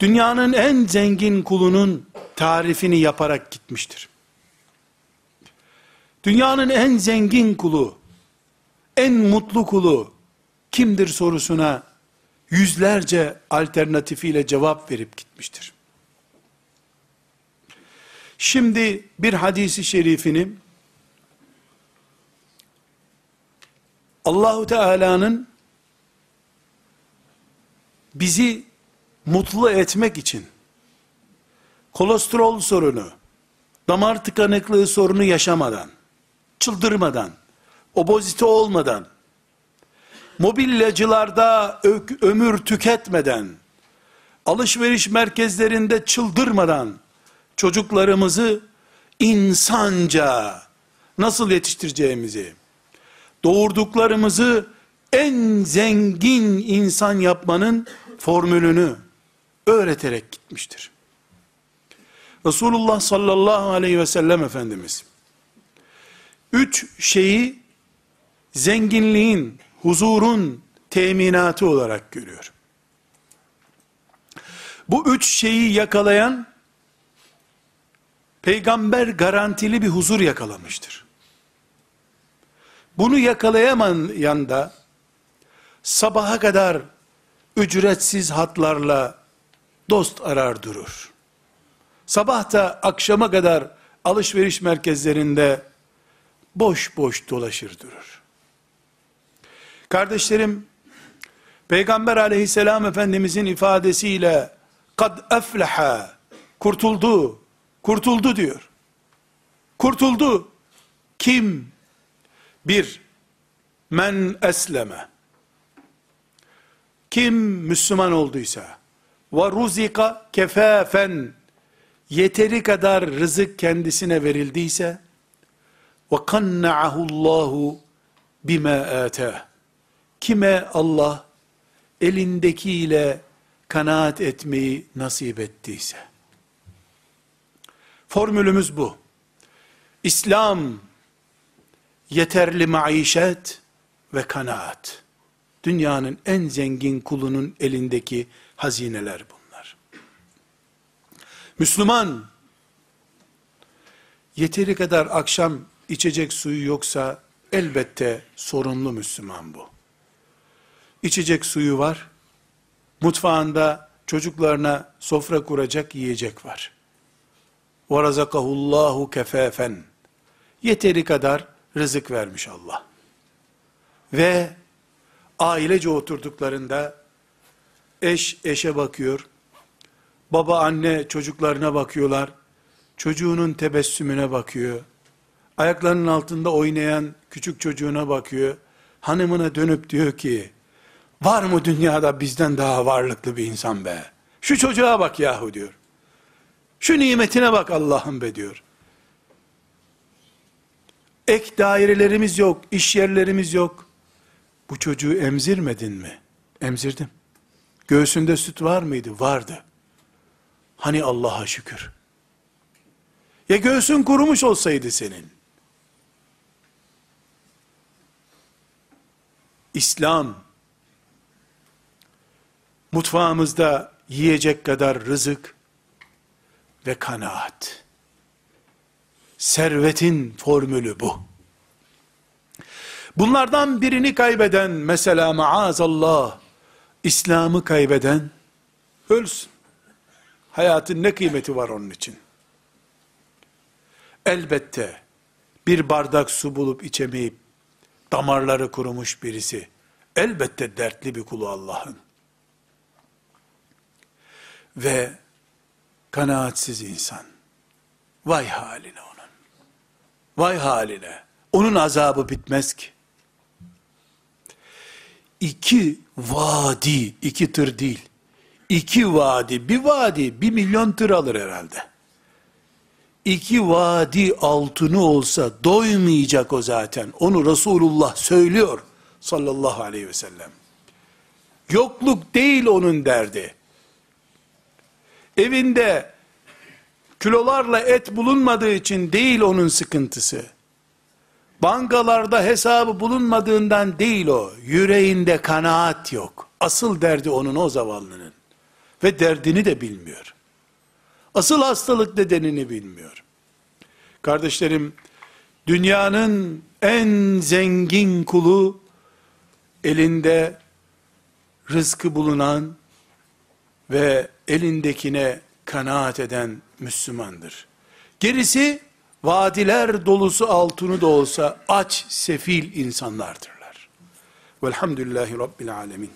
Dünyanın en zengin kulunun tarifini yaparak gitmiştir. Dünyanın en zengin kulu, en mutlu kulu kimdir sorusuna yüzlerce alternatifiyle cevap verip gitmiştir. Şimdi bir hadisi şerifini Allahu Teala'nın bizi mutlu etmek için. Kolesterol sorunu, damar tıkanıklığı sorunu yaşamadan, çıldırmadan, obozite olmadan, mobilyacılarda ömür tüketmeden, alışveriş merkezlerinde çıldırmadan, çocuklarımızı insanca nasıl yetiştireceğimizi, doğurduklarımızı en zengin insan yapmanın formülünü öğreterek gitmiştir. Resulullah sallallahu aleyhi ve sellem Efendimiz, üç şeyi zenginliğin, huzurun teminatı olarak görüyor. Bu üç şeyi yakalayan, peygamber garantili bir huzur yakalamıştır. Bunu yakalayamayan da, sabaha kadar ücretsiz hatlarla dost arar durur. Sabah da akşama kadar alışveriş merkezlerinde boş boş dolaşır durur. Kardeşlerim, Peygamber aleyhisselam efendimizin ifadesiyle kad efleha kurtuldu, kurtuldu diyor. Kurtuldu. Kim? Bir, men esleme. Kim Müslüman olduysa, ve ruzika kefafen, yeteri kadar rızık kendisine verildiyse, ve kanna'ahu Allahu bima ata. Kime Allah elindekiyle kanaat etmeyi nasip ettiyse. Formülümüz bu. İslam yeterli maişet ve kanaat. Dünyanın en zengin kulunun elindeki hazineler bunlar. Müslüman yeteri kadar akşam içecek suyu yoksa elbette sorunlu Müslüman bu. İçecek suyu var. Mutfağında çocuklarına sofra kuracak yiyecek var. وَرَزَقَهُ اللّٰهُ كَفَافًا Yeteri kadar rızık vermiş Allah. Ve ailece oturduklarında eş eşe bakıyor, baba anne çocuklarına bakıyorlar, çocuğunun tebessümüne bakıyor, ayaklarının altında oynayan küçük çocuğuna bakıyor, hanımına dönüp diyor ki, var mı dünyada bizden daha varlıklı bir insan be? Şu çocuğa bak yahu diyor. Şu nimetine bak Allah'ım be diyor. Ek dairelerimiz yok, iş yerlerimiz yok. Bu çocuğu emzirmedin mi? Emzirdim. Göğsünde süt var mıydı? Vardı. Hani Allah'a şükür. Ya göğsün kurumuş olsaydı senin? İslam, mutfağımızda yiyecek kadar rızık ve kanaat. Servetin formülü bu. Bunlardan birini kaybeden, mesela maazallah, İslam'ı kaybeden, ölsün. Hayatın ne kıymeti var onun için? Elbette, bir bardak su bulup içemeyip, damarları kurumuş birisi, elbette dertli bir kulu Allah'ın. Ve kanaatsiz insan, vay haline onun. Vay haline. Onun azabı bitmez ki iki vadi, iki tır değil, iki vadi, bir vadi, bir milyon tır alır herhalde. İki vadi altını olsa doymayacak o zaten. Onu Resulullah söylüyor sallallahu aleyhi ve sellem. Yokluk değil onun derdi. Evinde kilolarla et bulunmadığı için değil onun sıkıntısı. Bankalarda hesabı bulunmadığından değil o. Yüreğinde kanaat yok. Asıl derdi onun o zavallının. Ve derdini de bilmiyor. Asıl hastalık nedenini bilmiyor. Kardeşlerim, dünyanın en zengin kulu, elinde rızkı bulunan ve elindekine kanaat eden Müslümandır. Gerisi, vadiler dolusu altını da olsa aç, sefil insanlardırlar. Velhamdülillahi Rabbil Alemin.